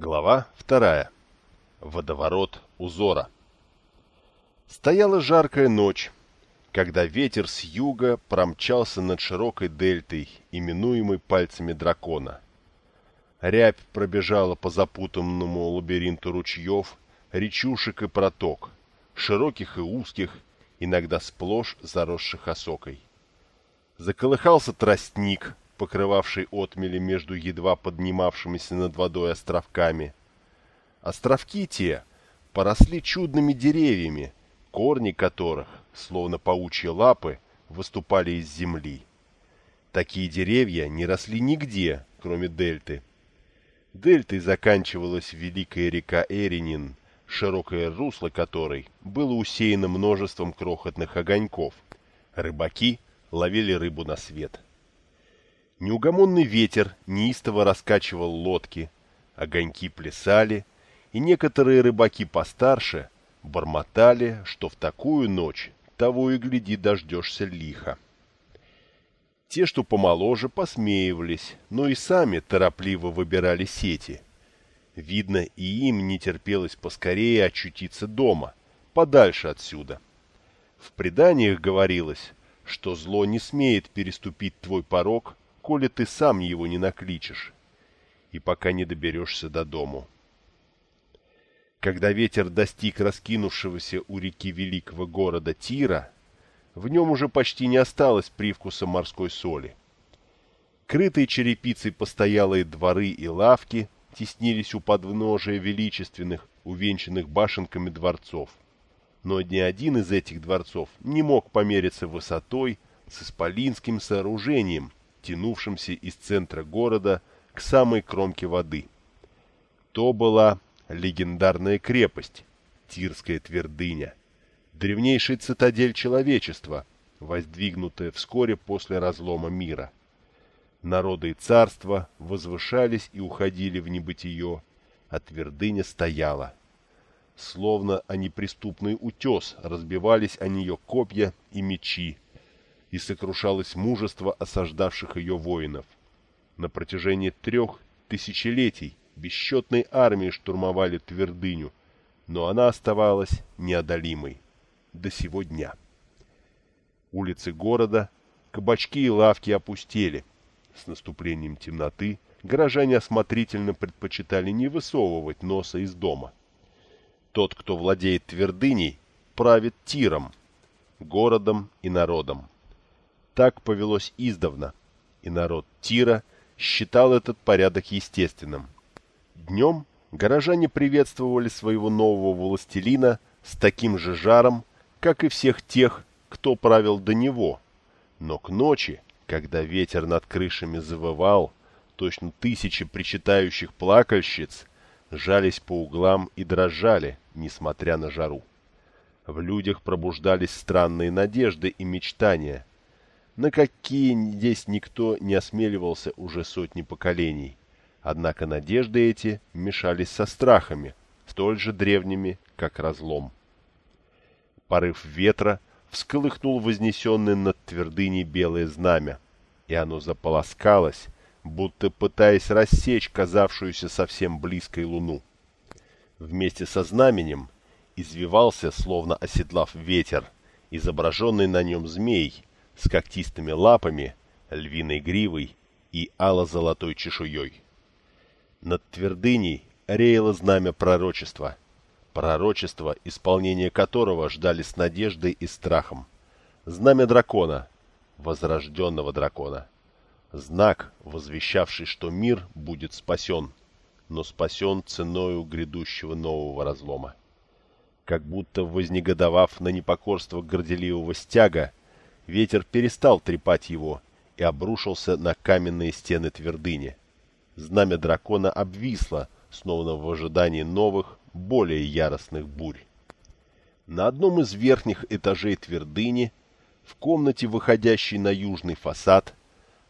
Глава вторая. Водоворот узора. Стояла жаркая ночь, когда ветер с юга промчался над широкой дельтой, именуемой пальцами дракона. Рябь пробежала по запутанному лабиринту ручьев, речушек и проток, широких и узких, иногда сплошь заросших осокой. Заколыхался тростник, покрывавший отмели между едва поднимавшимися над водой островками. Островки те поросли чудными деревьями, корни которых, словно паучьи лапы, выступали из земли. Такие деревья не росли нигде, кроме дельты. Дельтой заканчивалась великая река Эринин, широкое русло которой было усеяно множеством крохотных огоньков. Рыбаки ловили рыбу на свет. — Неугомонный ветер неистово раскачивал лодки, огоньки плясали, и некоторые рыбаки постарше бормотали, что в такую ночь того и гляди дождешься лихо. Те, что помоложе, посмеивались, но и сами торопливо выбирали сети. Видно, и им не терпелось поскорее очутиться дома, подальше отсюда. В преданиях говорилось, что зло не смеет переступить твой порог, коли ты сам его не накличешь, и пока не доберешься до дому. Когда ветер достиг раскинувшегося у реки великого города Тира, в нем уже почти не осталось привкуса морской соли. Крытые черепицей постоялые дворы и лавки теснились у подножия величественных, увенчанных башенками дворцов. Но ни один из этих дворцов не мог помериться высотой с исполинским сооружением, тянувшимся из центра города к самой кромке воды. То была легендарная крепость, Тирская твердыня, древнейшая цитадель человечества, воздвигнутая вскоре после разлома мира. Народы и царства возвышались и уходили в небытие, а твердыня стояла. Словно о неприступный утес разбивались о нее копья и мечи, и сокрушалось мужество осаждавших ее воинов. На протяжении трех тысячелетий бесчетные армии штурмовали твердыню, но она оставалась неодолимой до сего дня. Улицы города, кабачки и лавки опустели. С наступлением темноты горожане осмотрительно предпочитали не высовывать носа из дома. Тот, кто владеет твердыней, правит тиром, городом и народом. Так повелось издавна, и народ Тира считал этот порядок естественным. Днем горожане приветствовали своего нового властелина с таким же жаром, как и всех тех, кто правил до него. Но к ночи, когда ветер над крышами завывал, точно тысячи причитающих плакальщиц жались по углам и дрожали, несмотря на жару. В людях пробуждались странные надежды и мечтания, на какие здесь никто не осмеливался уже сотни поколений. Однако надежды эти мешались со страхами, столь же древними, как разлом. Порыв ветра всколыхнул вознесенное над твердыней белое знамя, и оно заполоскалось, будто пытаясь рассечь казавшуюся совсем близкой луну. Вместе со знаменем извивался, словно оседлав ветер, изображенный на нем змей, с когтистыми лапами, львиной гривой и ало-золотой чешуей. Над твердыней реяло знамя пророчества, пророчество, исполнение которого ждали с надеждой и страхом. Знамя дракона, возрожденного дракона. Знак, возвещавший, что мир будет спасен, но спасен ценою грядущего нового разлома. Как будто вознегодовав на непокорство горделивого стяга, Ветер перестал трепать его и обрушился на каменные стены твердыни. Знамя дракона обвисло, снова в ожидании новых, более яростных бурь. На одном из верхних этажей твердыни, в комнате, выходящей на южный фасад,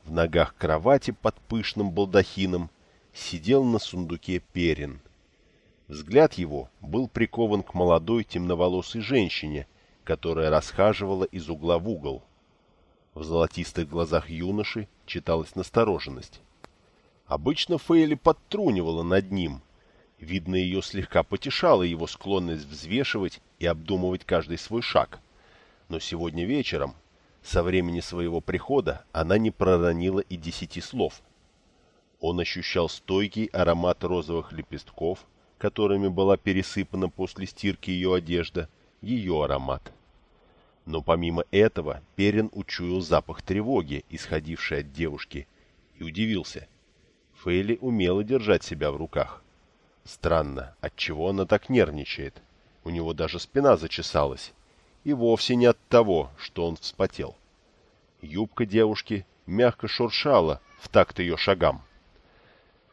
в ногах кровати под пышным балдахином, сидел на сундуке Перин. Взгляд его был прикован к молодой темноволосой женщине, которая расхаживала из угла в угол. В золотистых глазах юноши читалась настороженность. Обычно Фейли подтрунивала над ним, Видно, ее слегка потешала его склонность взвешивать и обдумывать каждый свой шаг. Но сегодня вечером, со времени своего прихода, она не проронила и десяти слов. Он ощущал стойкий аромат розовых лепестков, которыми была пересыпана после стирки ее одежда, ее аромат. Но помимо этого Перин учуял запах тревоги, исходивший от девушки, и удивился. Фейли умела держать себя в руках. Странно, отчего она так нервничает. У него даже спина зачесалась. И вовсе не от того, что он вспотел. Юбка девушки мягко шуршала в такт ее шагам.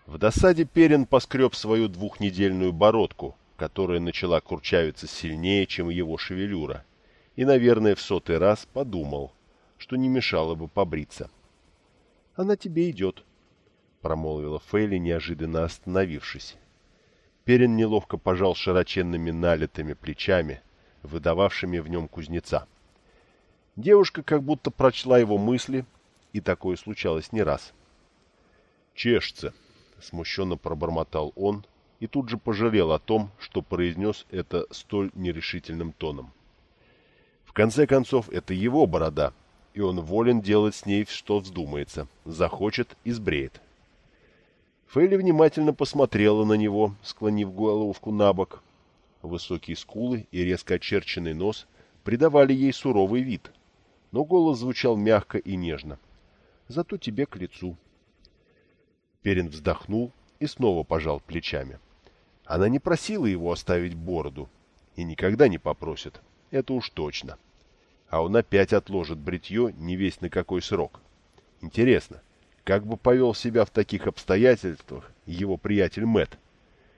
В досаде Перин поскреб свою двухнедельную бородку, которая начала курчавиться сильнее, чем его шевелюра, и, наверное, в сотый раз подумал, что не мешало бы побриться. «Она тебе идет», — промолвила Фейли, неожиданно остановившись. Перин неловко пожал широченными налитыми плечами, выдававшими в нем кузнеца. Девушка как будто прочла его мысли, и такое случалось не раз. «Чешется», — смущенно пробормотал он, и тут же пожалел о том, что произнес это столь нерешительным тоном. Конце концов, это его борода, и он волен делать с ней, что вздумается, захочет – избреет. Фейли внимательно посмотрела на него, склонив головку на бок. Высокие скулы и резко очерченный нос придавали ей суровый вид, но голос звучал мягко и нежно. «Зато тебе к лицу». Перин вздохнул и снова пожал плечами. Она не просила его оставить бороду и никогда не попросит, это уж точно. А он опять отложит бритье не весь на какой срок. Интересно, как бы повел себя в таких обстоятельствах его приятель Мэт?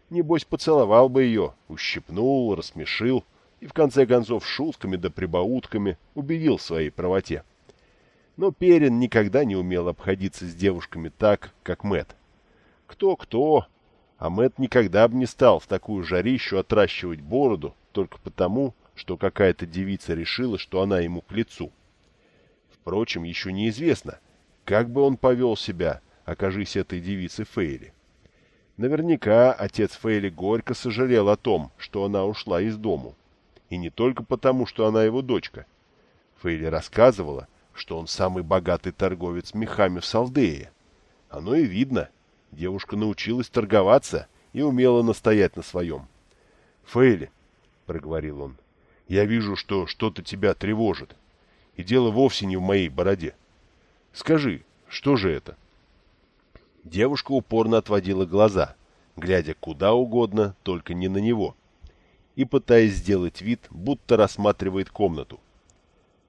Небось, поцеловал бы ее, ущипнул, рассмешил и, в конце концов, шутками да прибаутками убедил в своей правоте. Но Перин никогда не умел обходиться с девушками так, как Мэт. Кто-кто, а Мэт никогда бы не стал в такую жарищу отращивать бороду только потому, что какая-то девица решила, что она ему к лицу. Впрочем, еще неизвестно, как бы он повел себя, окажись этой девицей Фейли? Наверняка отец Фейли горько сожалел о том, что она ушла из дому. И не только потому, что она его дочка. Фейли рассказывала, что он самый богатый торговец мехами в Салдее. Оно и видно. Девушка научилась торговаться и умела настоять на своем. «Фейли», — проговорил он, — «я вижу, что что-то тебя тревожит. И дело вовсе не в моей бороде. Скажи, что же это?» Девушка упорно отводила глаза, глядя куда угодно, только не на него, и пытаясь сделать вид, будто рассматривает комнату.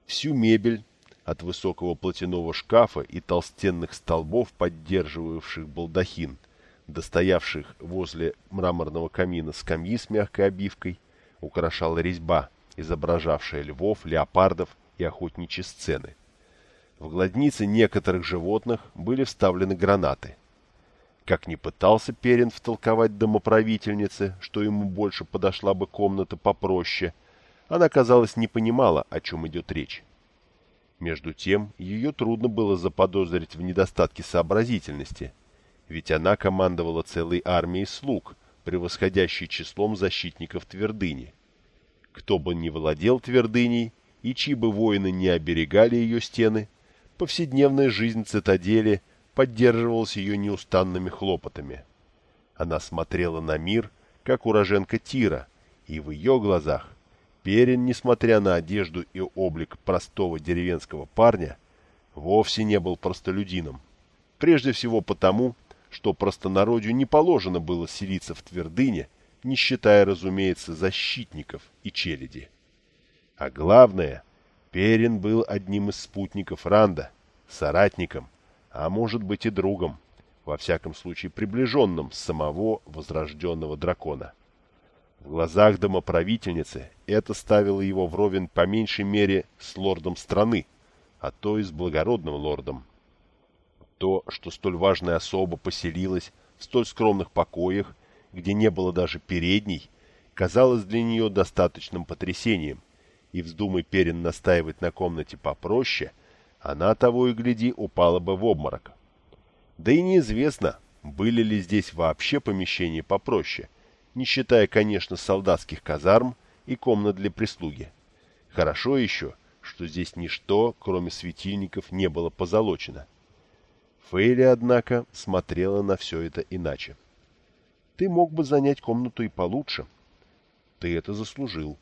Всю мебель, от высокого платяного шкафа и толстенных столбов, поддерживавших балдахин, достоявших возле мраморного камина скамьи с мягкой обивкой, украшала резьба, изображавшая львов, леопардов и охотничьи сцены. В гладницы некоторых животных были вставлены гранаты. Как ни пытался Перин втолковать домоправительнице, что ему больше подошла бы комната попроще, она, казалось, не понимала, о чем идет речь. Между тем, ее трудно было заподозрить в недостатке сообразительности, ведь она командовала целой армией слуг, превосходящей числом защитников твердыни. Кто бы ни владел твердыней, и чьи бы воины не оберегали ее стены, повседневная жизнь цитадели поддерживалась ее неустанными хлопотами. Она смотрела на мир, как уроженка Тира, и в ее глазах Перин, несмотря на одежду и облик простого деревенского парня, вовсе не был простолюдином. Прежде всего потому, что простонародью не положено было селиться в твердыне, не считая, разумеется, защитников и челяди. А главное, Перин был одним из спутников Ранда, соратником, а может быть и другом, во всяком случае приближенным самого возрожденного дракона. В глазах домоправительницы это ставило его вровень по меньшей мере с лордом страны, а то и с благородным лордом. То, что столь важная особа поселилась в столь скромных покоях, где не было даже передней, казалось для нее достаточным потрясением, и вздумай Перин настаивать на комнате попроще, она того и гляди упала бы в обморок. Да и неизвестно, были ли здесь вообще помещения попроще, не считая, конечно, солдатских казарм и комнат для прислуги. Хорошо еще, что здесь ничто, кроме светильников, не было позолочено. Фейли, однако, смотрела на все это иначе. Ты мог бы занять комнату и получше. Ты это заслужил.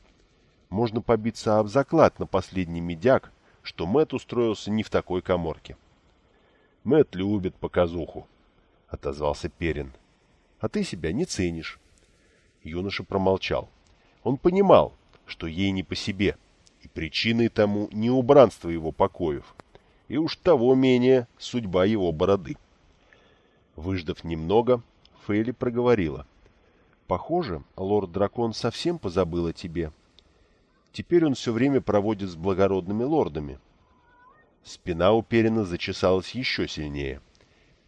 Можно побиться об заклад на последний медяк, что Мэт устроился не в такой коморке. Мэт любит показуху, — отозвался Перин. — А ты себя не ценишь. Юноша промолчал. Он понимал, что ей не по себе, и причиной тому не убранство его покоев, и уж того менее судьба его бороды. Выждав немного, Фейли проговорила. «Похоже, лорд-дракон совсем позабыл о тебе. Теперь он все время проводит с благородными лордами». Спина у Перина зачесалась еще сильнее.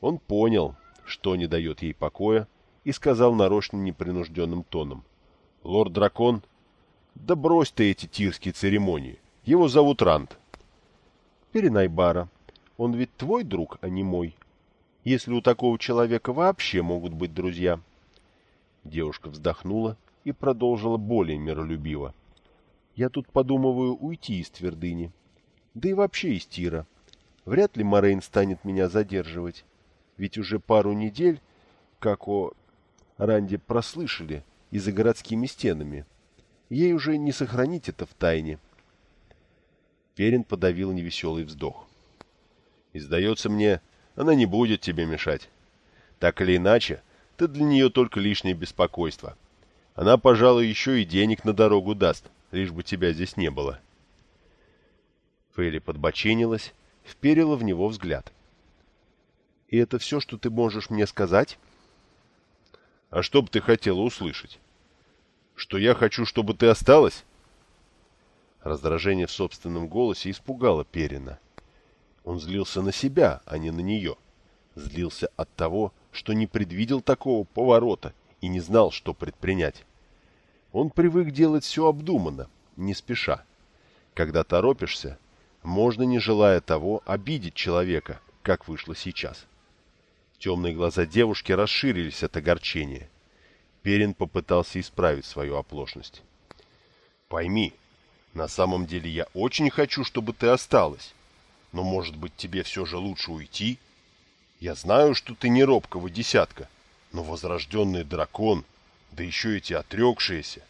Он понял, что не дает ей покоя, и сказал нарочно непринужденным тоном. «Лорд-дракон, да брось ты эти тирские церемонии. Его зовут Ранд». «Перенайбара, он ведь твой друг, а не мой. Если у такого человека вообще могут быть друзья». Девушка вздохнула и продолжила более миролюбиво. «Я тут подумываю уйти из твердыни. Да и вообще из Тира. Вряд ли Морейн станет меня задерживать. Ведь уже пару недель, как о Ранде прослышали и за городскими стенами. Ей уже не сохранить это в тайне. Перин подавил невеселый вздох. И сдается мне, она не будет тебе мешать. Так или иначе, ты для нее только лишнее беспокойство. Она, пожалуй, еще и денег на дорогу даст, лишь бы тебя здесь не было. Фейли подбоченилась, вперила в него взгляд. — И это все, что ты можешь мне сказать? — А что бы ты хотела услышать? Что я хочу, чтобы ты осталась? Раздражение в собственном голосе испугало Перина. Он злился на себя, а не на нее. Злился от того, что не предвидел такого поворота и не знал, что предпринять. Он привык делать все обдуманно, не спеша. Когда торопишься, можно, не желая того, обидеть человека, как вышло сейчас. Темные глаза девушки расширились от огорчения. Перин попытался исправить свою оплошность. «Пойми, на самом деле я очень хочу, чтобы ты осталась. Но, может быть, тебе все же лучше уйти? Я знаю, что ты не робкого десятка, но возрожденный дракон, да еще эти отрекшиеся.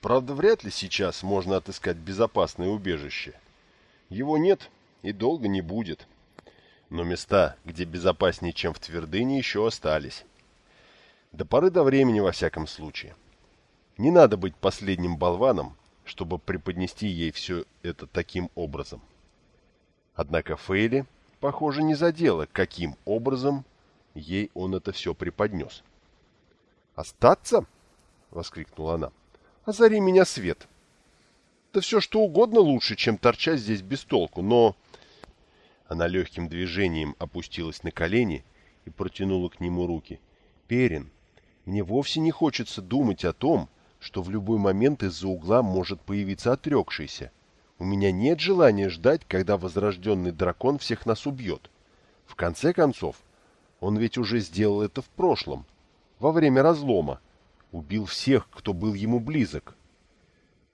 Правда, вряд ли сейчас можно отыскать безопасное убежище. Его нет и долго не будет. Но места, где безопаснее, чем в твердыне, еще остались. До поры до времени, во всяком случае. Не надо быть последним болваном, чтобы преподнести ей все это таким образом. Однако Фейли, похоже, не задела, каким образом ей он это все преподнес. «Остаться?» — воскликнула она. «Озари меня свет!» «Да все что угодно лучше, чем торчать здесь без толку, но...» Она легким движением опустилась на колени и протянула к нему руки. «Перин, мне вовсе не хочется думать о том, что в любой момент из-за угла может появиться отрекшийся. У меня нет желания ждать, когда возрожденный дракон всех нас убьет. В конце концов, он ведь уже сделал это в прошлом, во время разлома. Убил всех, кто был ему близок.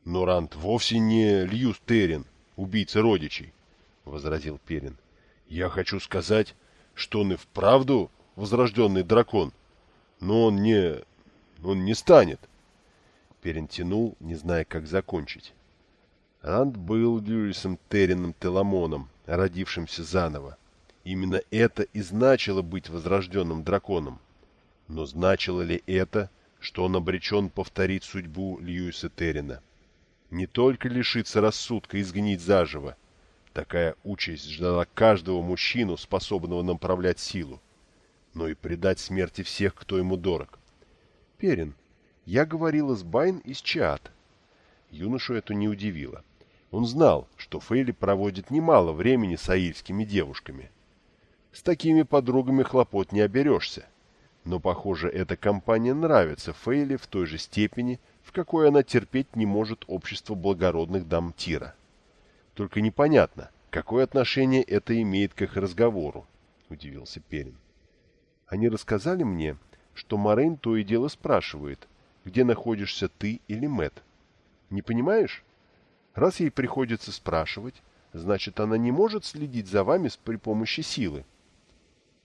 Но Рант вовсе не Льюс Террин, убийца родичей, — возразил Перин. Я хочу сказать, что он и вправду возрожденный дракон, но он не... он не станет. Перин тянул, не зная, как закончить. Ранд был Льюисом Террином Теламоном, родившимся заново. Именно это и значило быть возрожденным драконом. Но значило ли это, что он обречен повторить судьбу Льюиса Террина? Не только лишиться рассудка и сгнить заживо. Такая участь ждала каждого мужчину, способного направлять силу, но и предать смерти всех, кто ему дорог. Перин, я говорила с Байн из Чиат. Юношу это не удивило. Он знал, что Фейли проводит немало времени с аильскими девушками. С такими подругами хлопот не оберешься. Но, похоже, эта компания нравится Фейли в той же степени, в какой она терпеть не может общество благородных дам Тира. Только непонятно, какое отношение это имеет к их разговору, — удивился Перин. Они рассказали мне, что Морейн то и дело спрашивает, где находишься ты или Мэт. Не понимаешь? Раз ей приходится спрашивать, значит, она не может следить за вами при помощи силы.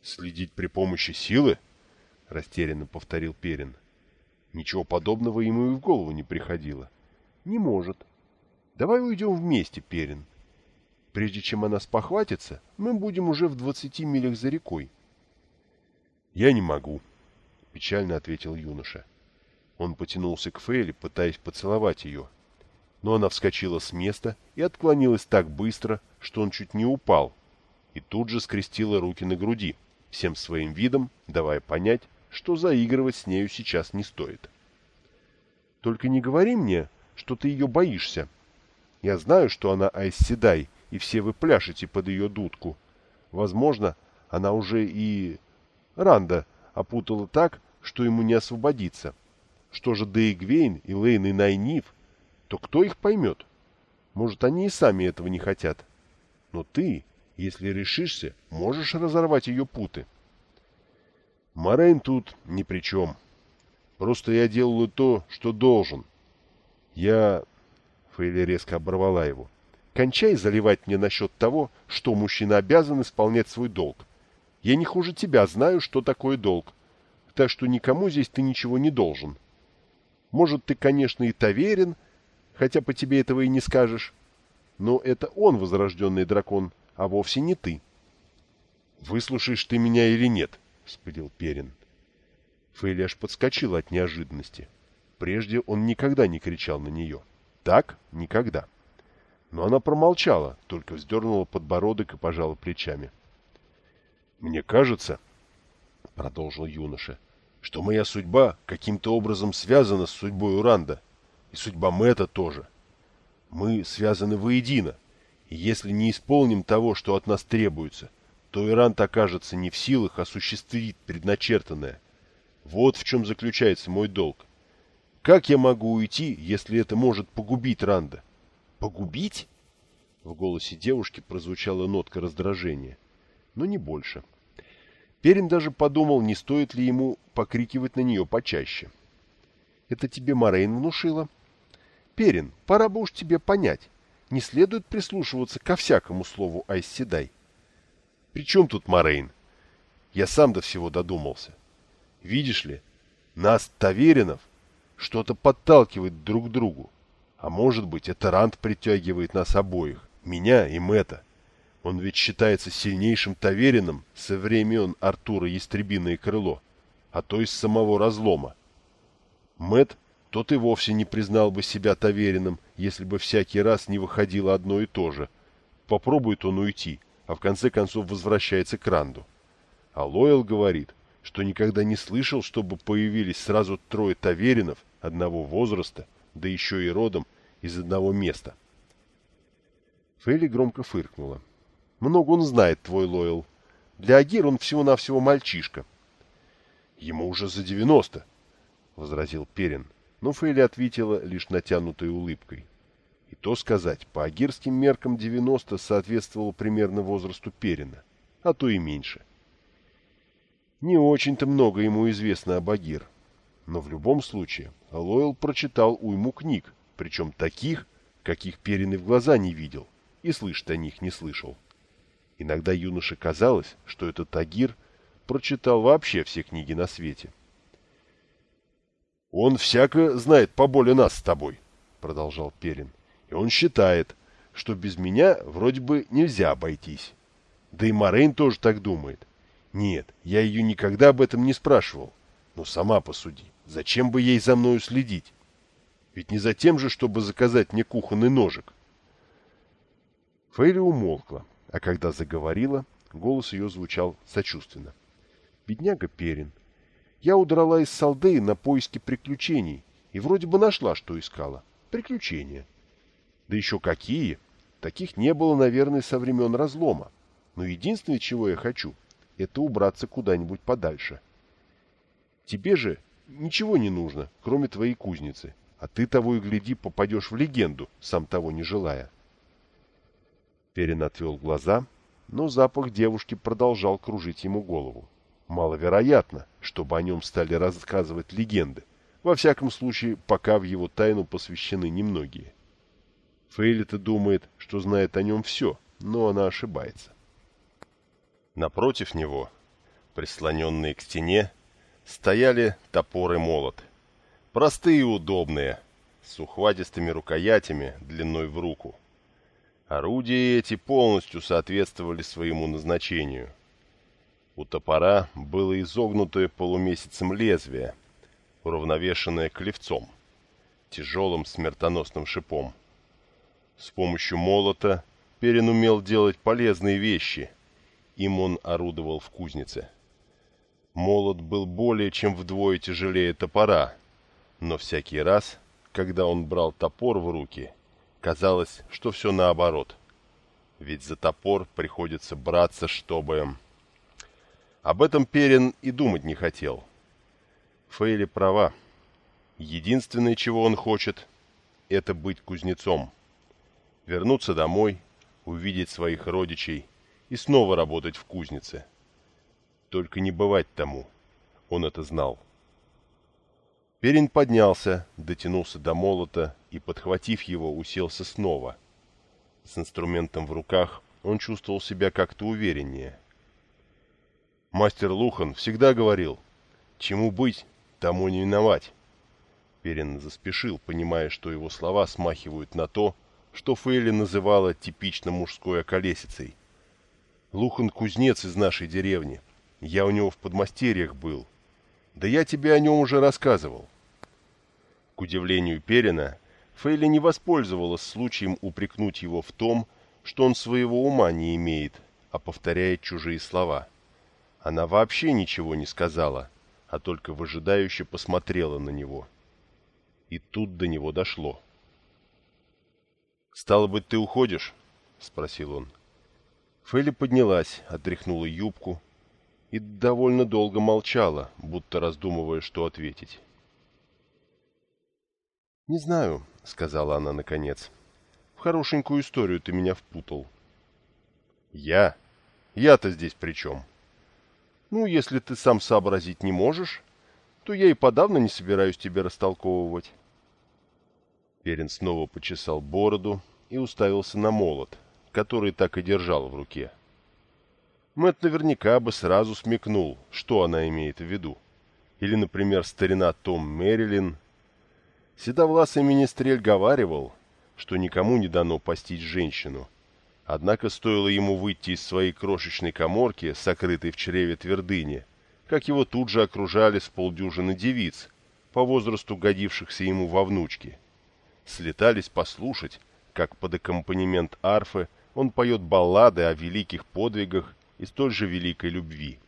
«Следить при помощи силы?» — растерянно повторил Перин. Ничего подобного ему и в голову не приходило. «Не может. Давай уйдем вместе, Перин. Прежде чем она спохватится, мы будем уже в двадцати милях за рекой». «Я не могу», — печально ответил юноша. Он потянулся к Фейле, пытаясь поцеловать ее. Но она вскочила с места и отклонилась так быстро, что он чуть не упал, и тут же скрестила руки на груди, всем своим видом давая понять, что заигрывать с нею сейчас не стоит. «Только не говори мне, что ты ее боишься. Я знаю, что она Айсседай, и все вы пляшете под ее дудку. Возможно, она уже и... Ранда опутала так, что ему не освободиться. Что же Дейгвейн и Лейн и Найниф, то кто их поймет? Может, они и сами этого не хотят. Но ты, если решишься, можешь разорвать ее путы. Морейн тут ни при чем. Просто я делаю то, что должен. Я... Фейли резко оборвала его. Кончай заливать мне насчет того, что мужчина обязан исполнять свой долг. Я не хуже тебя знаю, что такое долг. Так что никому здесь ты ничего не должен. Может, ты, конечно, и таверен, хотя по тебе этого и не скажешь. Но это он возрожденный дракон, а вовсе не ты. «Выслушаешь ты меня или нет?» — вспылил Перин. Фейли аж подскочил от неожиданности. Прежде он никогда не кричал на нее. Так — никогда. Но она промолчала, только вздернула подбородок и пожала плечами. «Мне кажется, — продолжил юноша, — что моя судьба каким-то образом связана с судьбой Уранда, и судьба Мэта тоже. Мы связаны воедино, и если не исполним того, что от нас требуется, то Ирант окажется не в силах осуществить предначертанное. Вот в чем заключается мой долг. Как я могу уйти, если это может погубить Ранда? Погубить? В голосе девушки прозвучала нотка раздражения, но не больше. Перин даже подумал, не стоит ли ему покрикивать на нее почаще. «Это тебе Морейн внушила?» «Перин, пора бы уж тебе понять. Не следует прислушиваться ко всякому слову Айсседай». «При чем тут Морейн? Я сам до всего додумался. Видишь ли, нас, Таверинов, что-то подталкивает друг к другу. А может быть, это Ранд притягивает нас обоих, меня и Мэтта. Он ведь считается сильнейшим таверином со времен Артура Ястребиное крыло, а то из самого разлома. Мэт, тот и вовсе не признал бы себя таверином, если бы всякий раз не выходило одно и то же. Попробует он уйти, а в конце концов возвращается к Ранду. А Лойл говорит, что никогда не слышал, чтобы появились сразу трое таверинов одного возраста, да еще и родом из одного места. Фейли громко фыркнула. «Много он знает, твой Лойл. Для Агир он всего-навсего мальчишка». «Ему уже за девяносто», — возразил Перин, но Фейли ответила лишь натянутой улыбкой. И то сказать, по агирским меркам девяносто соответствовало примерно возрасту Перина, а то и меньше. Не очень-то много ему известно об Агир, но в любом случае Лойл прочитал уйму книг, причем таких, каких Перин и в глаза не видел, и слышать о них не слышал. Иногда юноше казалось, что этот Агир прочитал вообще все книги на свете. «Он всяко знает поболее нас с тобой», — продолжал Перин. «И он считает, что без меня вроде бы нельзя обойтись. Да и Морейн тоже так думает. Нет, я ее никогда об этом не спрашивал. Но сама посуди, зачем бы ей за мною следить? Ведь не за тем же, чтобы заказать мне кухонный ножик. Фейли умолкла, а когда заговорила, голос ее звучал сочувственно. «Бедняга Перин, я удрала из Салдеи на поиски приключений и вроде бы нашла, что искала. Приключения. Да еще какие! Таких не было, наверное, со времен разлома. Но единственное, чего я хочу, это убраться куда-нибудь подальше. Тебе же ничего не нужно, кроме твоей кузницы, а ты того и гляди попадешь в легенду, сам того не желая. Перин отвел глаза, но запах девушки продолжал кружить ему голову. Маловероятно, чтобы о нем стали рассказывать легенды. Во всяком случае, пока в его тайну посвящены немногие. Фейлита думает, что знает о нем все, но она ошибается. Напротив него, прислоненные к стене, стояли топор и молот. Простые и удобные, с ухватистыми рукоятями длиной в руку. Орудия эти полностью соответствовали своему назначению. У топора было изогнутое полумесяцем лезвие, уравновешенное клевцом, тяжелым смертоносным шипом. С помощью молота Перин умел делать полезные вещи. Им он орудовал в кузнице. Молот был более чем вдвое тяжелее топора, но всякий раз, когда он брал топор в руки, казалось, что все наоборот. Ведь за топор приходится браться, чтобы... Об этом Перин и думать не хотел. Фейли права. Единственное, чего он хочет, это быть кузнецом. Вернуться домой, увидеть своих родичей и снова работать в кузнице. Только не бывать тому. Он это знал. Перин поднялся, дотянулся до молота и, подхватив его, уселся снова. С инструментом в руках он чувствовал себя как-то увереннее. Мастер Лухан всегда говорил, чему быть, тому не виновать. Перин заспешил, понимая, что его слова смахивают на то, что Фейли называла типично мужской околесицей. «Лухан — кузнец из нашей деревни. Я у него в подмастерьях был. Да я тебе о нем уже рассказывал». К удивлению Перина, Фейли не воспользовалась случаем упрекнуть его в том, что он своего ума не имеет, а повторяет чужие слова. Она вообще ничего не сказала, а только выжидающе посмотрела на него. И тут до него дошло. «Стало быть, ты уходишь?» — спросил он. Фелли поднялась, отряхнула юбку и довольно долго молчала, будто раздумывая, что ответить. «Не знаю», — сказала она наконец. «В хорошенькую историю ты меня впутал». «Я? Я-то здесь при чем?» Ну, если ты сам сообразить не можешь, то я и подавно не собираюсь тебе растолковывать. Перин снова почесал бороду и уставился на молот, который так и держал в руке. Мэтт наверняка бы сразу смекнул, что она имеет в виду. Или, например, старина Том Мэрилин. Седовласый министрель говаривал, что никому не дано постичь женщину — Однако стоило ему выйти из своей крошечной коморки, сокрытой в чреве твердыни, как его тут же окружали с полдюжины девиц, по возрасту годившихся ему во внучки. Слетались послушать, как под аккомпанемент арфы он поет баллады о великих подвигах и столь же великой любви.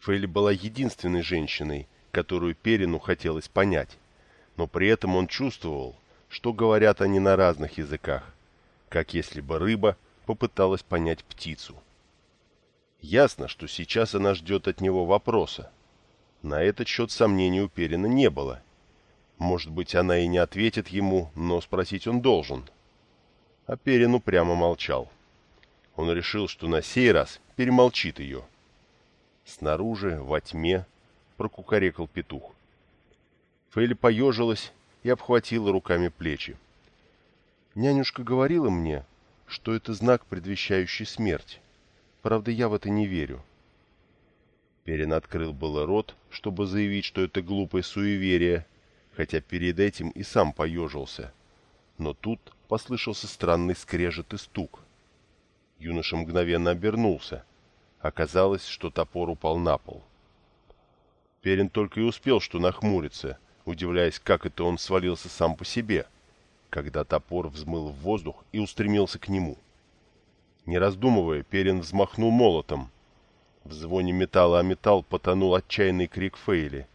Фейли была единственной женщиной, которую Перину хотелось понять, но при этом он чувствовал, что говорят они на разных языках как если бы рыба попыталась понять птицу. Ясно, что сейчас она ждет от него вопроса. На этот счет сомнений у Перина не было. Может быть, она и не ответит ему, но спросить он должен. А Перин упрямо молчал. Он решил, что на сей раз перемолчит ее. Снаружи, во тьме, прокукарекал петух. Фейли поежилась и обхватила руками плечи. Нянюшка говорила мне, что это знак, предвещающий смерть. Правда, я в это не верю. Перин открыл было рот, чтобы заявить, что это глупое суеверие, хотя перед этим и сам поежился. Но тут послышался странный скрежет и стук. Юноша мгновенно обернулся. Оказалось, что топор упал на пол. Перин только и успел что нахмуриться, удивляясь, как это он свалился сам по себе — когда топор взмыл в воздух и устремился к нему. Не раздумывая, Перин взмахнул молотом. В звоне металла о металл потонул отчаянный крик Фейли.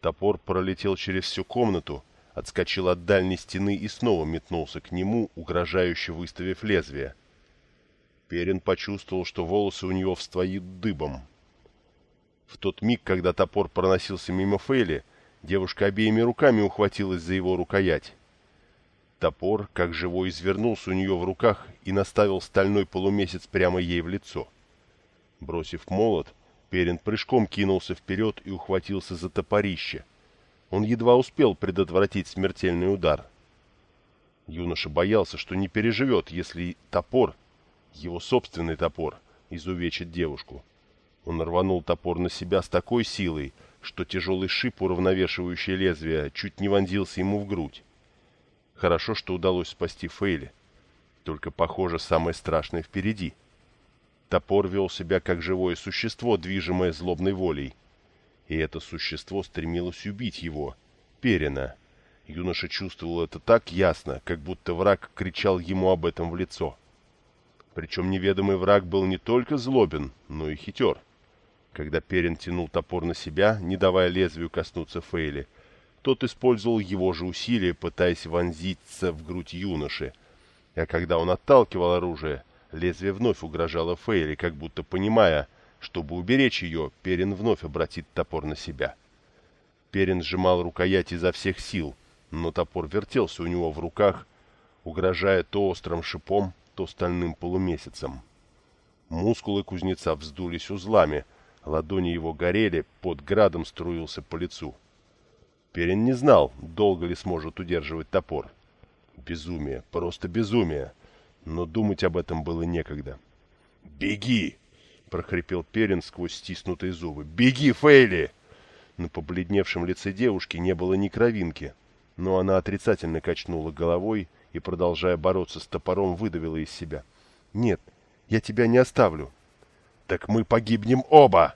Топор пролетел через всю комнату, отскочил от дальней стены и снова метнулся к нему, угрожающе выставив лезвие. Перин почувствовал, что волосы у него встоят дыбом. В тот миг, когда топор проносился мимо Фейли, девушка обеими руками ухватилась за его рукоять. Топор, как живой, извернулся у нее в руках и наставил стальной полумесяц прямо ей в лицо. Бросив молот, Перин прыжком кинулся вперед и ухватился за топорище. Он едва успел предотвратить смертельный удар. Юноша боялся, что не переживет, если топор, его собственный топор, изувечит девушку. Он рванул топор на себя с такой силой, что тяжелый шип, уравновешивающий лезвие, чуть не вонзился ему в грудь. Хорошо, что удалось спасти Фейли. Только, похоже, самое страшное впереди. Топор вел себя как живое существо, движимое злобной волей. И это существо стремилось убить его, Перина. Юноша чувствовал это так ясно, как будто враг кричал ему об этом в лицо. Причем неведомый враг был не только злобен, но и хитер. Когда Перин тянул топор на себя, не давая лезвию коснуться Фейли, тот использовал его же усилия, пытаясь вонзиться в грудь юноши. А когда он отталкивал оружие, лезвие вновь угрожало Фейли, как будто понимая, чтобы уберечь ее, Перин вновь обратит топор на себя. Перин сжимал рукоять изо всех сил, но топор вертелся у него в руках, угрожая то острым шипом, то стальным полумесяцем. Мускулы кузнеца вздулись узлами, ладони его горели, под градом струился по лицу. Перин не знал, долго ли сможет удерживать топор. Безумие, просто безумие. Но думать об этом было некогда. «Беги!» — прохрипел Перин сквозь стиснутые зубы. «Беги, Фейли!» На побледневшем лице девушки не было ни кровинки, но она отрицательно качнула головой и, продолжая бороться с топором, выдавила из себя. «Нет, я тебя не оставлю». «Так мы погибнем оба!»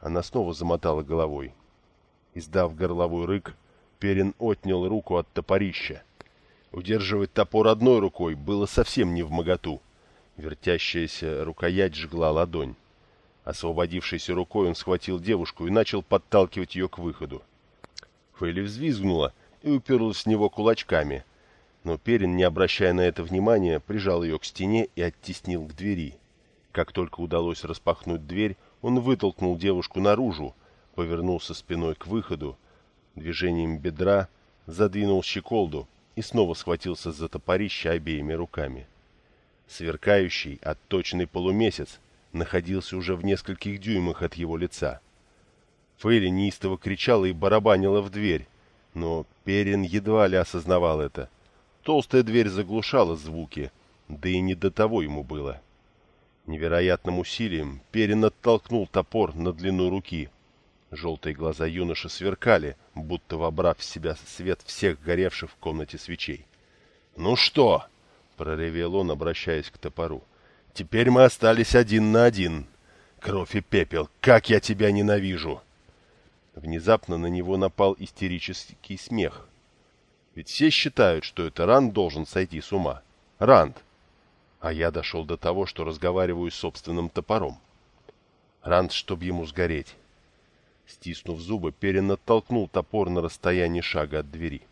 Она снова замотала головой. Издав горловой рык, Перин отнял руку от топорища. Удерживать топор одной рукой было совсем не в моготу. Вертящаяся рукоять жгла ладонь. Освободившейся рукой он схватил девушку и начал подталкивать ее к выходу. Фейли взвизгнула и уперлась в него кулачками, но Перин, не обращая на это внимания, прижал ее к стене и оттеснил к двери. Как только удалось распахнуть дверь, он вытолкнул девушку наружу, повернулся спиной к выходу, движением бедра задвинул щеколду и снова схватился за топорище обеими руками. Сверкающий, отточенный полумесяц находился уже в нескольких дюймах от его лица. Фейли неистово кричала и барабанила в дверь, но Перин едва ли осознавал это. Толстая дверь заглушала звуки, да и не до того ему было. Невероятным усилием Перин оттолкнул топор на длину руки — Желтые глаза юноши сверкали, будто вобрав в себя свет всех горевших в комнате свечей. «Ну что?» — проревел он, обращаясь к топору. «Теперь мы остались один на один. Кровь и пепел, как я тебя ненавижу!» Внезапно на него напал истерический смех. Ведь все считают, что это Ранд должен сойти с ума. Ранд! А я дошел до того, что разговариваю с собственным топором. Ранд, чтоб ему сгореть. Стиснув зубы, Перин оттолкнул топор на расстоянии шага от двери.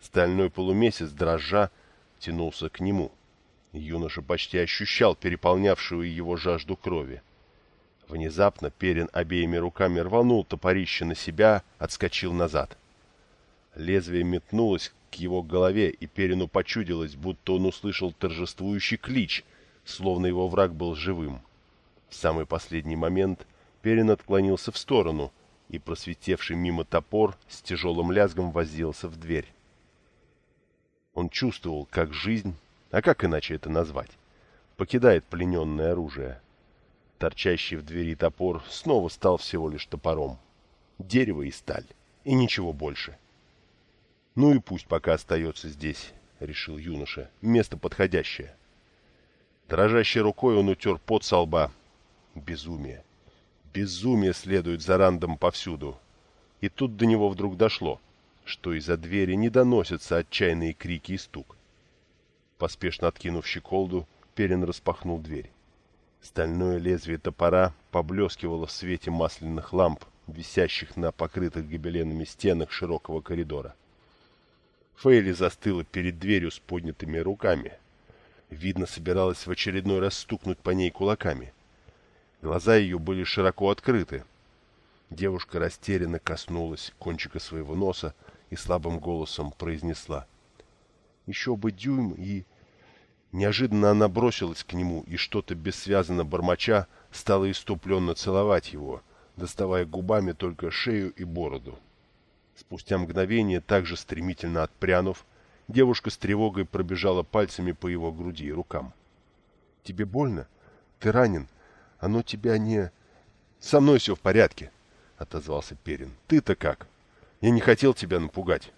Стальной полумесяц, дрожа, тянулся к нему. Юноша почти ощущал переполнявшую его жажду крови. Внезапно Перин обеими руками рванул топорище на себя, отскочил назад. Лезвие метнулось к его голове, и Перину почудилось, будто он услышал торжествующий клич, словно его враг был живым. В самый последний момент Перин отклонился в сторону — и просветевший мимо топор с тяжелым лязгом возился в дверь. Он чувствовал, как жизнь, а как иначе это назвать, покидает плененное оружие. Торчащий в двери топор снова стал всего лишь топором. Дерево и сталь, и ничего больше. «Ну и пусть пока остается здесь», — решил юноша, — «место подходящее». Дрожащей рукой он утер пот со лба. Безумие. Безумие следует за Рандом повсюду. И тут до него вдруг дошло, что из-за двери не доносятся отчаянные крики и стук. Поспешно откинув щеколду, Перин распахнул дверь. Стальное лезвие топора поблескивало в свете масляных ламп, висящих на покрытых гобеленами стенах широкого коридора. Фейли застыла перед дверью с поднятыми руками. Видно, собиралась в очередной раз стукнуть по ней кулаками — Глаза ее были широко открыты. Девушка растерянно коснулась кончика своего носа и слабым голосом произнесла. «Еще бы дюйм и...» Неожиданно она бросилась к нему и что-то бессвязно бормоча стала иступленно целовать его, доставая губами только шею и бороду. Спустя мгновение, также стремительно отпрянув, девушка с тревогой пробежала пальцами по его груди и рукам. — Тебе больно? Ты ранен? Оно тебя не... — Со мной все в порядке, — отозвался Перин. — Ты-то как? Я не хотел тебя напугать.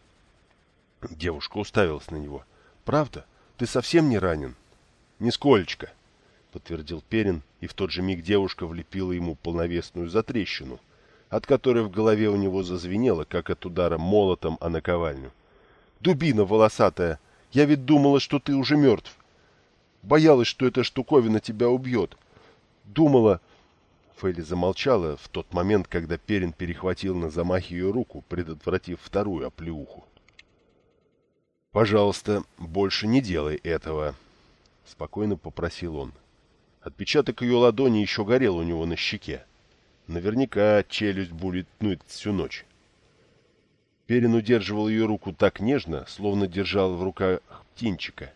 Девушка уставилась на него. — Правда? Ты совсем не ранен? — Нисколечко, — подтвердил Перин, и в тот же миг девушка влепила ему полновесную затрещину — от которой в голове у него зазвенело, как от удара молотом о наковальню. «Дубина волосатая! Я ведь думала, что ты уже мертв! Боялась, что эта штуковина тебя убьет! Думала...» Фейли замолчала в тот момент, когда Перин перехватил на замахе ее руку, предотвратив вторую оплеуху. «Пожалуйста, больше не делай этого», — спокойно попросил он. Отпечаток ее ладони еще горел у него на щеке. Наверняка челюсть будет ныть всю ночь. Перин удерживал ее руку так нежно, словно держал в руках птенчика.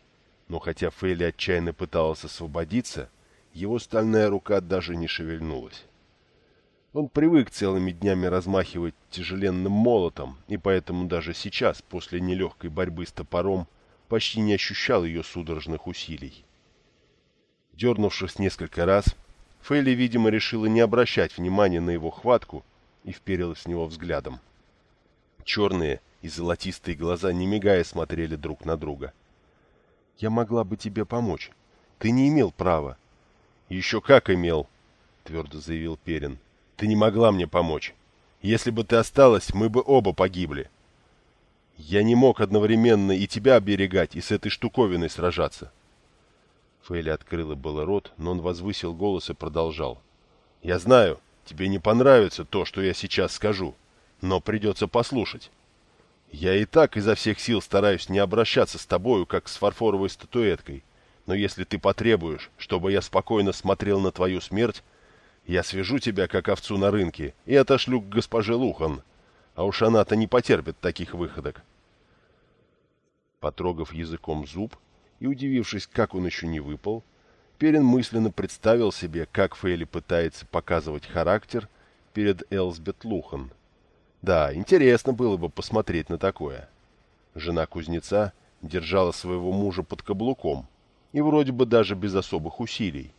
Но хотя Фейли отчаянно пыталась освободиться, его стальная рука даже не шевельнулась. Он привык целыми днями размахивать тяжеленным молотом, и поэтому даже сейчас, после нелегкой борьбы с топором, почти не ощущал ее судорожных усилий. Дернувшись несколько раз, Фейли, видимо, решила не обращать внимания на его хватку и вперилась в него взглядом. Черные и золотистые глаза, не мигая, смотрели друг на друга. «Я могла бы тебе помочь. Ты не имел права». «Еще как имел», — твердо заявил Перин. «Ты не могла мне помочь. Если бы ты осталась, мы бы оба погибли. Я не мог одновременно и тебя оберегать, и с этой штуковиной сражаться. Фейли открыла было рот, но он возвысил голос и продолжал. «Я знаю, тебе не понравится то, что я сейчас скажу, но придется послушать. Я и так изо всех сил стараюсь не обращаться с тобою, как с фарфоровой статуэткой, но если ты потребуешь, чтобы я спокойно смотрел на твою смерть, я свяжу тебя, как овцу на рынке, и отошлю к госпоже Лухан, а уж она-то не потерпит таких выходок». Потрогав языком зуб, и, удивившись, как он еще не выпал, Перин мысленно представил себе, как Фейли пытается показывать характер перед Элсбет Лухан. Да, интересно было бы посмотреть на такое. Жена кузнеца держала своего мужа под каблуком, и вроде бы даже без особых усилий.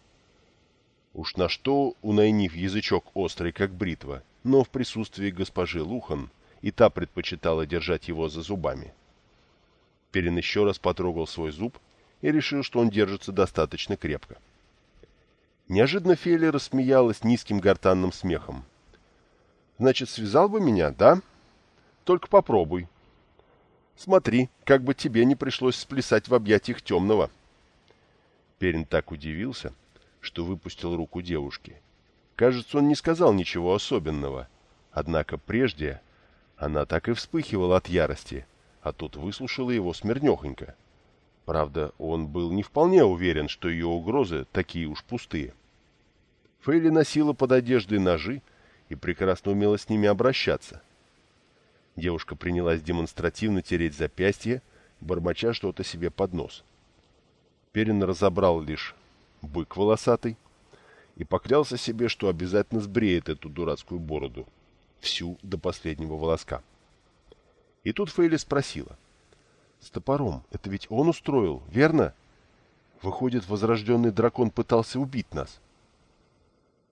Уж на что, унайнив язычок острый, как бритва, но в присутствии госпожи Лухан, и та предпочитала держать его за зубами. Перин еще раз потрогал свой зуб и решил, что он держится достаточно крепко. Неожиданно Фели рассмеялась низким гортанным смехом. «Значит, связал бы меня, да? Только попробуй. Смотри, как бы тебе не пришлось сплясать в объятиях темного». Перин так удивился, что выпустил руку девушки. Кажется, он не сказал ничего особенного, однако прежде она так и вспыхивала от ярости, а тут выслушала его смирнехонько. Правда, он был не вполне уверен, что ее угрозы такие уж пустые. Фейли носила под одеждой ножи и прекрасно умела с ними обращаться. Девушка принялась демонстративно тереть запястье, бормоча что-то себе под нос. Перин разобрал лишь бык волосатый и поклялся себе, что обязательно сбреет эту дурацкую бороду, всю до последнего волоска. И тут Фейли спросила — с топором. Это ведь он устроил, верно? Выходит, возрожденный дракон пытался убить нас.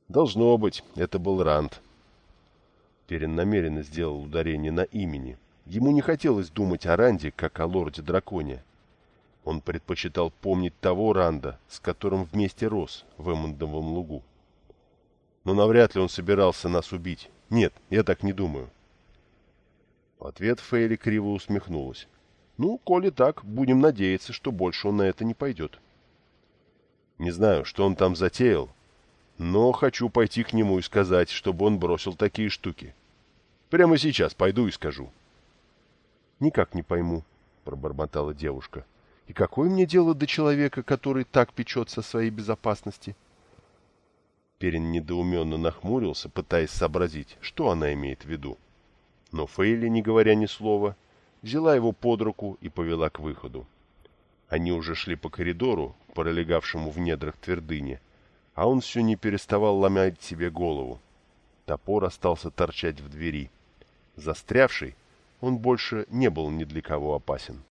Должно быть, это был Ранд. Перин намеренно сделал ударение на имени. Ему не хотелось думать о Ранде, как о лорде-драконе. Он предпочитал помнить того Ранда, с которым вместе рос в Эммондовом лугу. Но навряд ли он собирался нас убить. Нет, я так не думаю. В ответ Фейли криво усмехнулась. Ну, коли так, будем надеяться, что больше он на это не пойдет. Не знаю, что он там затеял, но хочу пойти к нему и сказать, чтобы он бросил такие штуки. Прямо сейчас пойду и скажу. Никак не пойму, пробормотала девушка. И какое мне дело до человека, который так печется о своей безопасности? Перин недоуменно нахмурился, пытаясь сообразить, что она имеет в виду. Но Фейли, не говоря ни слова, взяла его под руку и повела к выходу. Они уже шли по коридору, пролегавшему в недрах твердыни, а он все не переставал ломать себе голову. Топор остался торчать в двери. Застрявший, он больше не был ни для кого опасен.